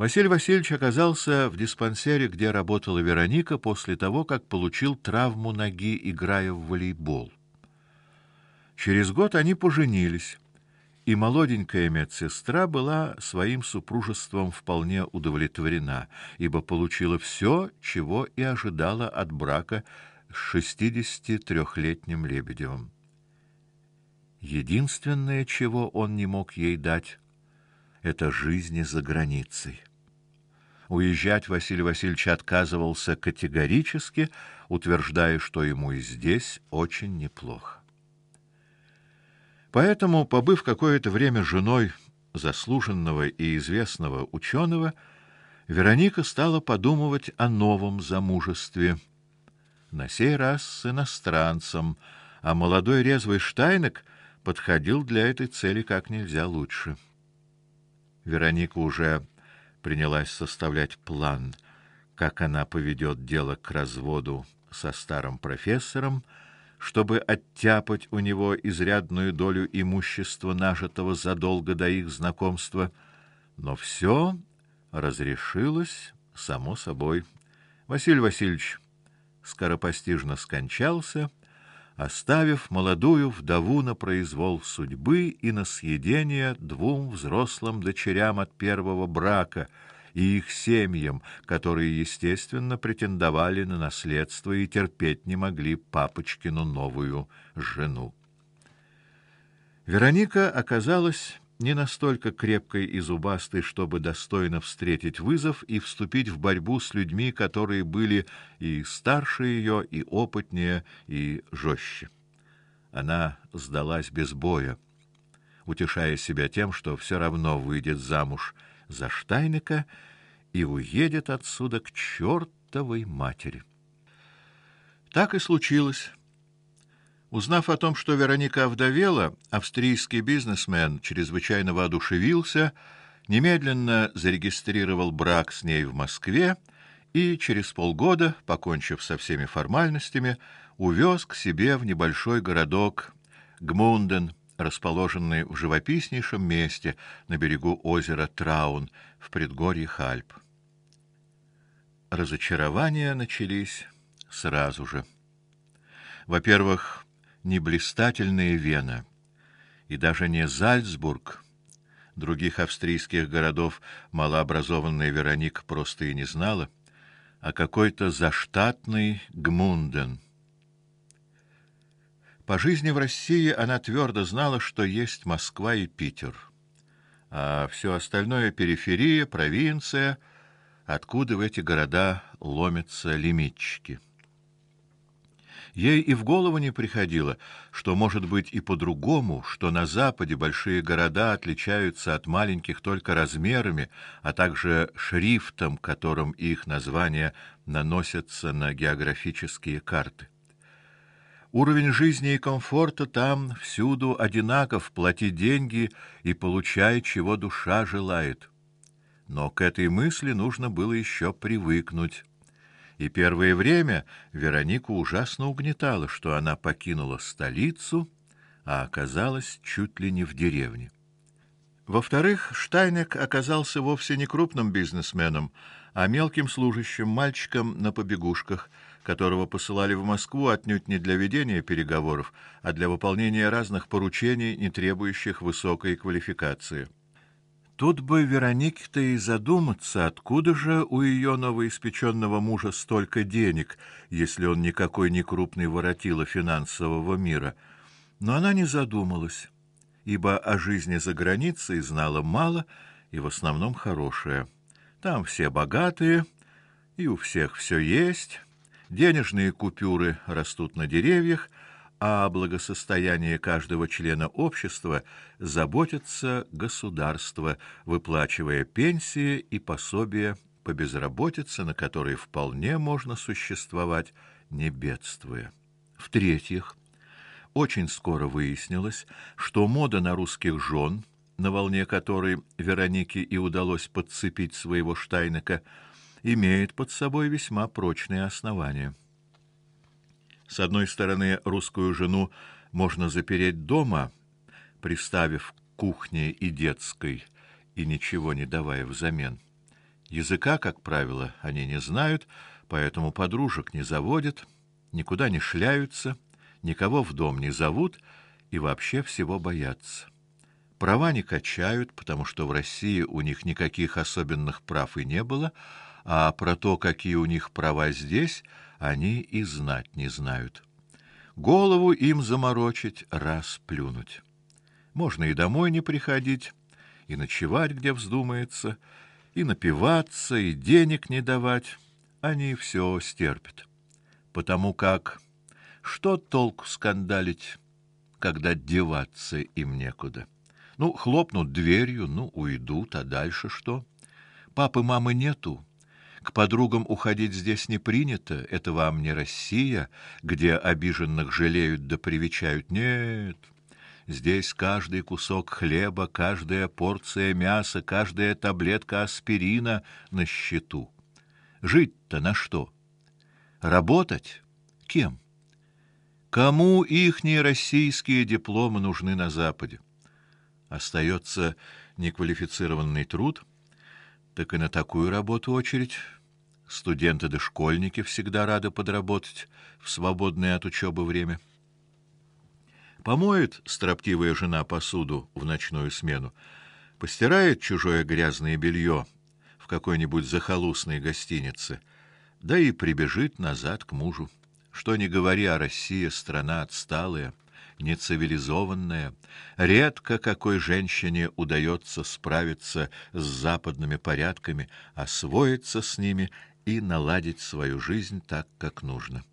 Василий Васильевич оказался в диспансере, где работала Вероника после того, как получил травму ноги, играя в волейбол. Через год они поженились, и молоденькая медсестра была своим супружеством вполне удовлетворена, ибо получила все, чего и ожидала от брака с шестидесятитрехлетним Лебедевым. Единственное, чего он не мог ей дать, это жизни за границей. Уезжать Василий Васильевич отказывался категорически, утверждая, что ему и здесь очень неплохо. Поэтому, побыв какое-то время женой заслуженного и известного ученого, Вероника стала подумывать о новом замужестве. На сей раз с иностранцем, а молодой резвый Штайнек подходил для этой цели как нельзя лучше. Вероника уже принялась составлять план, как она поведет дело к разводу со старым профессором, чтобы оттяпать у него изрядную долю имущества, нажитого задолго до их знакомства, но все разрешилось само собой. Василий Васильевич скоропостижно скончался, оставив молодую вдову на произвол судьбы и на съедение двум взрослым дочерям от первого брака и их семьям, которые, естественно, претендовали на наследство и терпеть не могли папочкину новую жену. Вероника оказалась не настолько крепкой и зубастой, чтобы достойно встретить вызов и вступить в борьбу с людьми, которые были и старше ее, и опытнее, и жестче. Она сдалась без боя, утешая себя тем, что все равно выйдет замуж за Штайника и уедет отсюда к чертовой матери. Так и случилось. Узнав о том, что Вероника овдовела, австрийский бизнесмен чрезвычайно воодушевился, немедленно зарегистрировал брак с ней в Москве и через полгода, покончив со всеми формальностями, увез к себе в небольшой городок Гмунден, расположенный в живописнейшем месте на берегу озера Траун в предгорье Альп. Разочарования начались сразу же. Во-первых, не блистательная Вена и даже не Зальцбург. Других австрийских городов малообразованная Вероника просто и не знала, а какой-то заштатный Гмунден. По жизни в России она твердо знала, что есть Москва и Питер, а все остальное периферия, провинция, откуда в эти города ломятся лимитчики. Ей и в голову не приходило, что может быть и по-другому, что на западе большие города отличаются от маленьких только размерами, а также шрифтом, которым их названия наносятся на географические карты. Уровень жизни и комфорта там всюду одинаков, плати деньги и получай, чего душа желает. Но к этой мысли нужно было еще привыкнуть и первое время Веронику ужасно угнетало, что она покинула столицу, а оказалась чуть ли не в деревне. Во-вторых, Штайнек оказался вовсе не крупным бизнесменом, а мелким служащим, мальчиком на побегушках, которого посылали в Москву отнюдь не для ведения переговоров, а для выполнения разных поручений, не требующих высокой квалификации. Тут бы Веронике-то и задуматься, откуда же у ее новоиспеченного мужа столько денег, если он никакой не крупный воротило финансового мира. Но она не задумалась, ибо о жизни за границей знала мало и в основном хорошее. Там все богатые, и у всех все есть, денежные купюры растут на деревьях, а о благосостоянии каждого члена общества заботится государство, выплачивая пенсии и пособия по безработице, на которые вполне можно существовать, не бедствуя. В-третьих, очень скоро выяснилось, что мода на русских жен, на волне которой Веронике и удалось подцепить своего Штайнека, имеет под собой весьма прочные основания. С одной стороны, русскую жену можно запереть дома, приставив к кухне и детской и ничего не давая взамен. Языка, как правило, они не знают, поэтому подружек не заводят, никуда не шляются, никого в дом не зовут и вообще всего боятся. Права не качают, потому что в России у них никаких особенных прав и не было, а про то, какие у них права здесь, они и знать не знают. Голову им заморочить, раз плюнуть. Можно и домой не приходить, и ночевать, где вздумается, и напиваться, и денег не давать. Они все стерпят. Потому как что толку скандалить, когда деваться им некуда? Ну, хлопнут дверью, ну, уйдут, а дальше что? Папы, мамы нету. К подругам уходить здесь не принято. Это вам не Россия, где обиженных жалеют да привечают. Нет. Здесь каждый кусок хлеба, каждая порция мяса, каждая таблетка аспирина на счету. Жить-то на что? Работать? Кем? Кому ихние российские дипломы нужны на западе? Остается неквалифицированный труд, так и на такую работу очередь. Студенты да школьники всегда рады подработать в свободное от учебы время. Помоет строптивая жена посуду в ночную смену, постирает чужое грязное белье в какой-нибудь захолустной гостинице, да и прибежит назад к мужу. Что ни говори, а Россия страна отсталая нецивилизованная. Редко какой женщине удается справиться с западными порядками, освоиться с ними и наладить свою жизнь так, как нужно.